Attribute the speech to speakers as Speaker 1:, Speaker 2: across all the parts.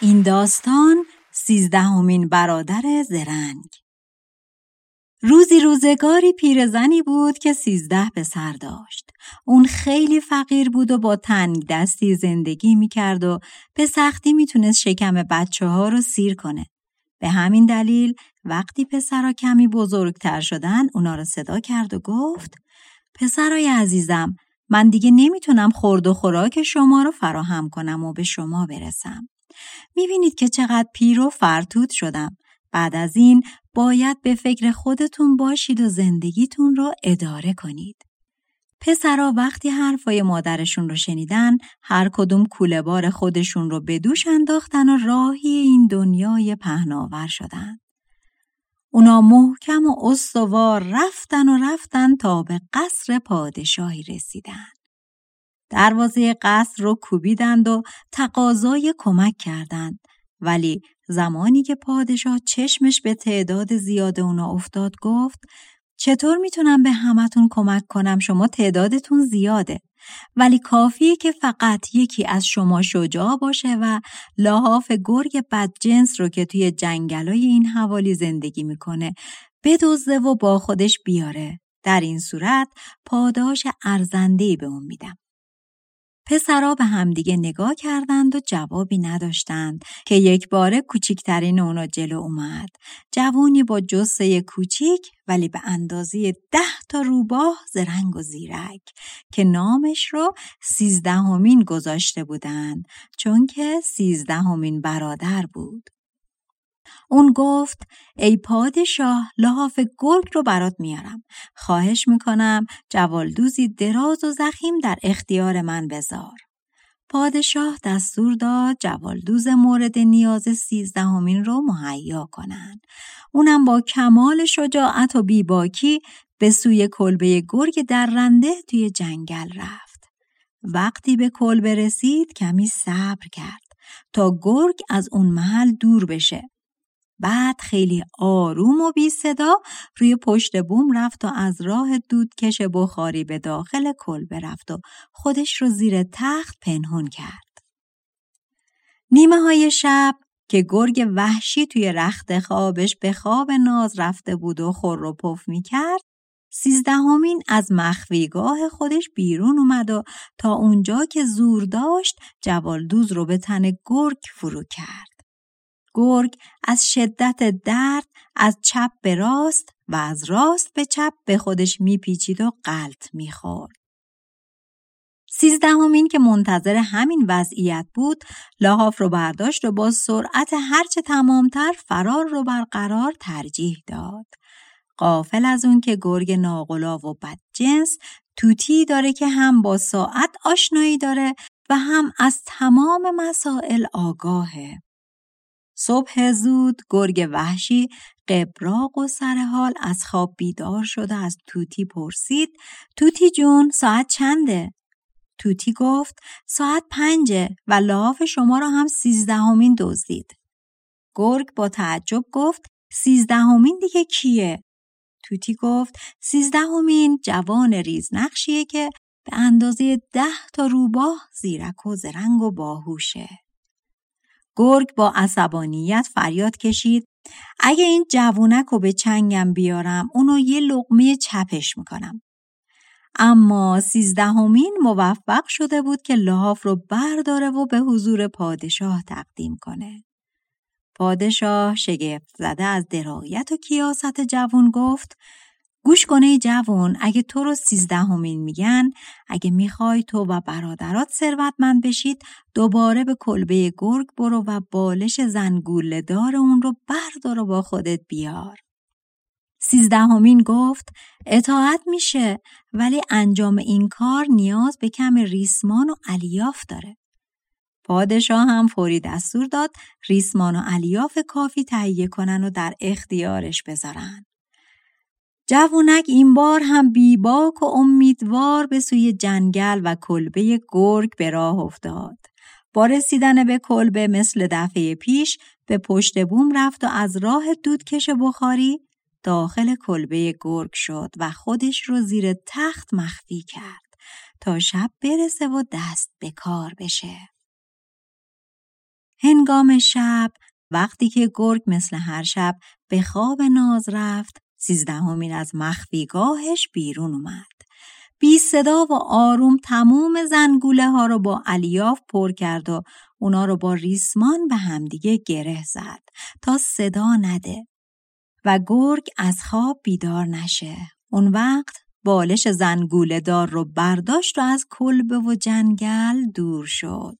Speaker 1: این داستان سیزدهمین برادر زرنگ روزی روزگاری پیرزنی بود که سیزده پسر داشت. اون خیلی فقیر بود و با تنگ دستی زندگی می‌کرد و به سختی می‌تونست شکم بچه ها رو سیر کنه. به همین دلیل وقتی پسرها کمی بزرگتر شدن اونا رو صدا کرد و گفت پسرای عزیزم من دیگه نمی‌تونم خورد و خوراک شما رو فراهم کنم و به شما برسم. می‌بینید که چقدر پیر و فرتود شدم. بعد از این باید به فکر خودتون باشید و زندگیتون رو اداره کنید. پسرا وقتی حرفای مادرشون رو شنیدن هر کدوم کوله بار خودشون رو به دوش انداختن و راهی این دنیای پهناور شدن. اونا محکم و استوار رفتن و رفتن تا به قصر پادشاهی رسیدن. دروازه قصر رو کوبیدند و تقاضای کمک کردند. ولی زمانی که پادشاه چشمش به تعداد زیاد اونا افتاد گفت چطور می‌تونم به همتون کمک کنم؟ شما تعدادتون زیاده. ولی کافیه که فقط یکی از شما شجاع باشه و لحاف گرگ بدجنس رو که توی جنگلای این حوالی زندگی می‌کنه بدزده و با خودش بیاره. در این صورت پاداش ارزندهی به اون میدم. پسرا به همدیگه نگاه کردند و جوابی نداشتند که یک باره کوچیکترین اونا جلو اومد. جوونی با جسه کوچیک ولی به اندازه ده تا روباه زرنگ و زیرک که نامش رو سیزدهمین گذاشته بودند چون که سیزدهمین برادر بود. اون گفت ای پادشاه لحاف گرگ رو برات میارم. خواهش می‌کنم جوالدوزی دراز و زخیم در اختیار من بذار. پادشاه دستور داد جوالدوز مورد نیاز سیزدهمین رو مهیا کنند. اونم با کمال شجاعت و بیباکی به سوی کلبه گرگ در رنده توی جنگل رفت. وقتی به کلبه رسید کمی صبر کرد تا گرگ از اون محل دور بشه. بعد خیلی آروم و بی صدا روی پشت بوم رفت و از راه دودکش بخاری به داخل کلبه رفت و خودش رو زیر تخت پنهون کرد. نیمه های شب که گرگ وحشی توی رخت خوابش به خواب ناز رفته بود و خور و پف می کرد سیزدهمین از مخفیگاه خودش بیرون اومد و تا اونجا که زور داشت جوالدوز رو به تن گرگ فرو کرد. گرگ از شدت درد از چپ به راست و از راست به چپ به خودش میپیچید و قلط می‌خورد. سیزدهمین که منتظر همین وضعیت بود لحاف رو برداشت و با سرعت هرچه تمامتر فرار رو برقرار ترجیح داد. قافل از اون که گرگ ناقلا و بدجنس توتی داره که هم با ساعت آشنایی داره و هم از تمام مسائل آگاهه. صبح زود گرگ وحشی قبراق و سرحال از خواب بیدار شده از توتی پرسید توتی جون ساعت چنده؟ توتی گفت ساعت پنجه و لاف شما را هم سیزدهمین دزدید. گرگ با تعجب گفت سیزدهمین دیگه کیه؟ توتی گفت سیزدهمین جوان ریزنقشیه که به اندازه ده تا روباه زیرک و زرنگ و باهوشه. گرگ با عصبانیت فریاد کشید اگه این جوونک رو به چنگم بیارم اونو یه لقمه چپش می‌کنم. اما سیزدهمین موفق شده بود که لحاف رو برداره و به حضور پادشاه تقدیم کنه. پادشاه شگفت زده از درایت و کیاست جوون گفت گوش کنه جوون اگه تو رو سیزدهمین میگن اگه می‌خوای تو و برادرات ثروتمند بشید دوباره به کلبه گرگ برو و بالش زنگوله دار اون رو بردار و با خودت بیار سیزدهمین گفت اطاعت میشه ولی انجام این کار نیاز به کم ریسمان و الیاف داره. پادشاه هم فوری دستور داد ریسمان و الیاف کافی تهیه کنن و در اختیارش بذارن. جوونک این بار هم بیباک و امیدوار به سوی جنگل و کلبه گرگ به راه افتاد. با رسیدن به کلبه مثل دفعه پیش به پشت بوم رفت و از راه دودکش بخاری داخل کلبه گرگ شد و خودش رو زیر تخت مخفی کرد تا شب برسه و دست به کار بشه. هنگام شب وقتی که گرگ مثل هر شب به خواب ناز رفت سیزدهمین از مخفیگاهش بیرون اومد. بی صدا و آروم تموم زنگوله ها رو با الیاف پر کرد و اونا رو با ریسمان به همدیگه گره زد تا صدا نده و گرگ از خواب بیدار نشه. اون وقت بالش زنگوله دار رو برداشت و از کلبه و جنگل دور شد.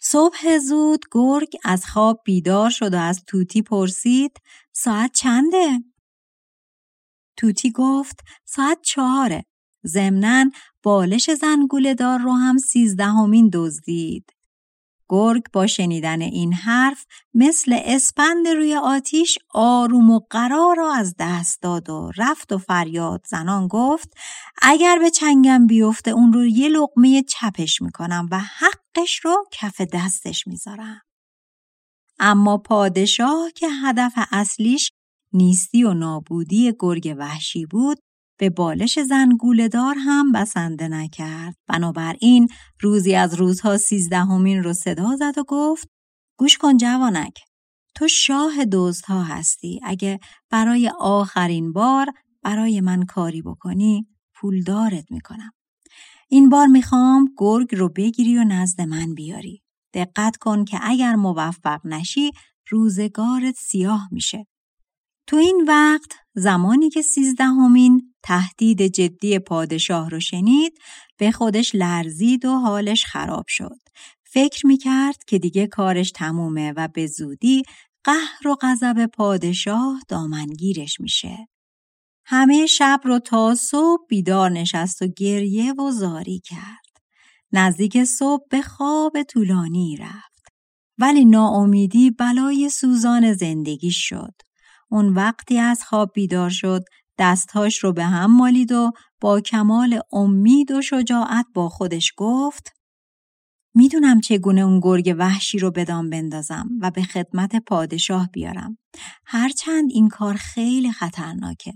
Speaker 1: صبح زود گرگ از خواب بیدار شد و از توتی پرسید ساعت چنده؟ توتی گفت ساعت چهاره. ضمنا بالش زنگوله دار رو هم سیزدهمین دزدید. گرگ با شنیدن این حرف مثل اسپند روی آتیش آروم و قرار را از دست داد و رفت و فریاد زنان گفت اگر به چنگم بیفته اون رو یه لقمه چپش می‌کنم و حقش رو کف دستش می‌ذارم. اما پادشاه که هدف اصلیش نیستی و نابودی گرگ وحشی بود به بالش دار هم بسنده نکرد. بنابراین روزی از روزها سیزدهمین رو صدا زد و گفت گوش کن جوانک تو شاه ها هستی اگه برای آخرین بار برای من کاری بکنی پولدارت می‌کنم. این بار می‌خوام گرگ رو بگیری و نزد من بیاری. دقت کن که اگر موفق نشی روزگارت سیاه میشه. تو این وقت زمانی که سیزدهمین تهدید جدی پادشاه رو شنید به خودش لرزید و حالش خراب شد. فکر می‌کرد که دیگه کارش تمومه و به زودی قهر و غضب پادشاه دامنگیرش میشه. همه شب رو تا صبح بیدار نشست و گریه و زاری کرد. نزدیک صبح به خواب طولانی رفت. ولی ناامیدی بلای سوزان زندگی شد. اون وقتی از خواب بیدار شد دستهاش رو به هم مالید و با کمال امید و شجاعت با خودش گفت می‌دونم چگونه اون گرگ وحشی رو بدام بندازم و به خدمت پادشاه بیارم. هرچند این کار خیلی خطرناکه.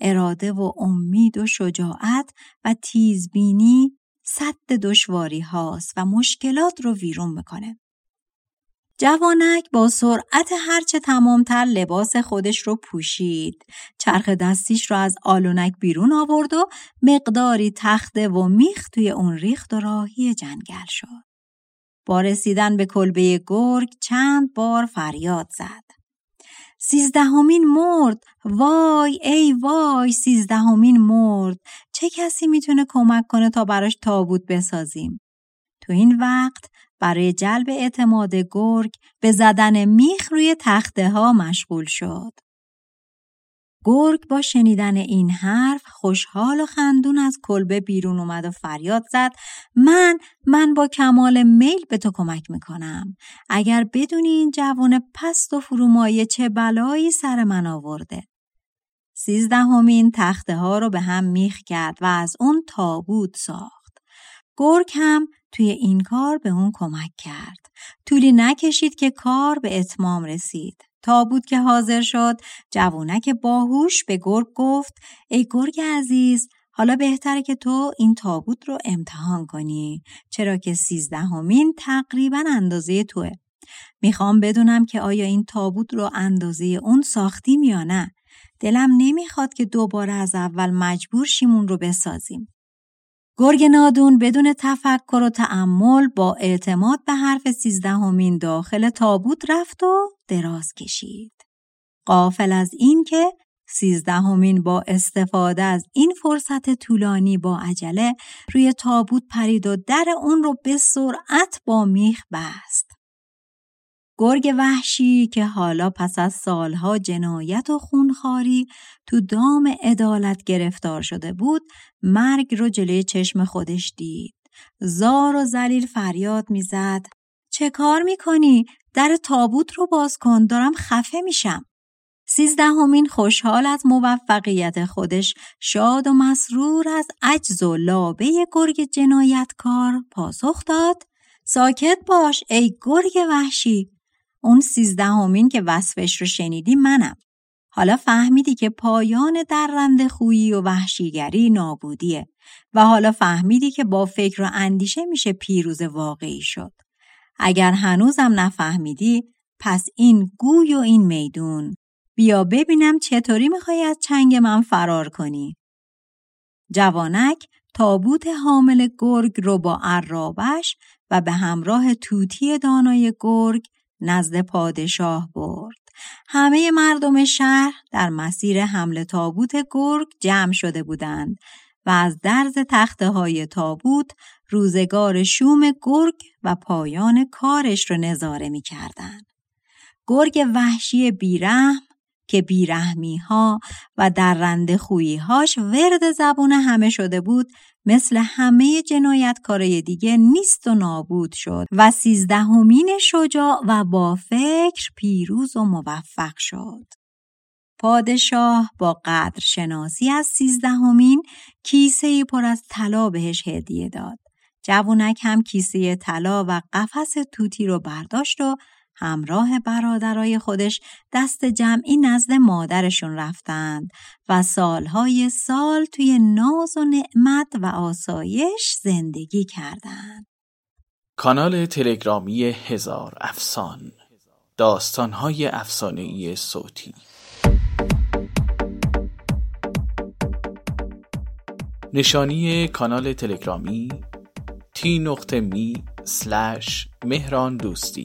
Speaker 1: اراده و امید و شجاعت و تیزبینی صد دشواری هاست و مشکلات رو ویرون می‌کنه. جوانک با سرعت هرچه تمامتر لباس خودش رو پوشید. چرخ دستیش رو از آلونک بیرون آورد و مقداری تخته و میخ توی اون ریخت و راهی جنگل شد. با رسیدن به کلبه گرگ چند بار فریاد زد. سیزدهمین مرد وای ای وای سیزدهمین مرد چه کسی می‌تونه کمک کنه تا براش تابوت بسازیم تو این وقت برای جلب اعتماد گرگ به زدن میخ روی تخته ها مشغول شد. گرگ با شنیدن این حرف خوشحال و خندون از کلبه بیرون اومد و فریاد زد من من با کمال میل به تو کمک می‌کنم. اگر بدونی این جوان پست و فرومایه چه بلایی سر من آورده. سیزدهمین تخته ها رو به هم میخ کرد و از اون تابوت ساخت. گرگ هم توی این کار به اون کمک کرد. طولی نکشید که کار به اتمام رسید. تا بود که حاضر شد جوونک باهوش به گرگ گفت ای گرگ عزیز حالا بهتره که تو این تابوت رو امتحان کنی چرا که سیزدهمین تقریبا اندازه توه می‌خوام بدونم که آیا این تابوت رو اندازه اون ساختیم یا نه دلم نمی‌خواد که دوباره از اول مجبور شیمون رو بسازیم گرگ نادون بدون تفکر و تعمل با اعتماد به حرف سیزدهمین داخل تابوت رفت و دراز کشید. قافل از این که سیزدهمین با استفاده از این فرصت طولانی با عجله روی تابوت پرید و در اون رو به سرعت با میخ بست. گرگ وحشی که حالا پس از سالها جنایت و خونخاری تو دام عدالت گرفتار شده بود مرگ رو جلوی چشم خودش دید. زار و زلیل فریاد می‌زد. چه کار می‌کنی؟ در تابوت رو باز کن دارم خفه میشم. سیزدهمین خوشحال از موفقیت خودش شاد و مسرور از عجز و لابه گرگ جنایتکار پاسخ داد. ساکت باش ای گرگ وحشی اون سیزدهمین که وصفش رو شنیدی منم. حالا فهمیدی که پایان درنده خویی و وحشیگری نابودیه و حالا فهمیدی که با فکر و اندیشه میشه پیروز واقعی شد. اگر هنوزم نفهمیدی پس این گوی و این میدون. بیا ببینم چطوری می‌خوای از چنگ من فرار کنی. جوانک تابوت حامل گرگ رو با عرابش و به همراه توتی دانای گرگ نزد پادشاه برد. همه مردم شهر در مسیر حمل تابوت گرگ جمع شده بودند و از درز تخته های تابوت روزگار شوم گرگ و پایان کارش رو نظاره می کردن. گرگ وحشی بیرحم که بیرحمی ها و درنده هاش ورد زبون همه شده بود مثل همه جنایتکارای دیگه نیست و نابود شد و سیزدهمین شجاع و با فکر پیروز و موفق شد. پادشاه با قدر شناسی از سیزدهمین کیسه پر از طلا بهش هدیه داد. جوونک هم کیسه طلا و قفس توتی رو برداشت و همراه برادرای خودش دست جمعی نزد مادرشون رفتند و سالهای سال توی ناز و نعمت و آسایش زندگی کردند.
Speaker 2: کانال تلگرامی هزار افسان داستانهای افسانه‌ای صوتی نشانی کانال تلگرامی سلش مهران دوستی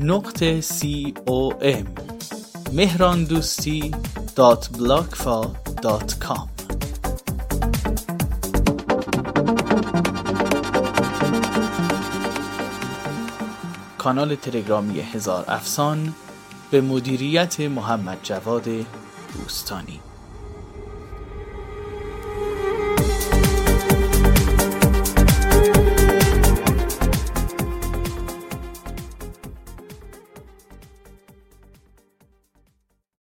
Speaker 2: نقطه c o m مهران دوستی dot بلاگفا دات کام. کانال تلگرامی هزار افسان به مدیریت محمد جواد دوستانی.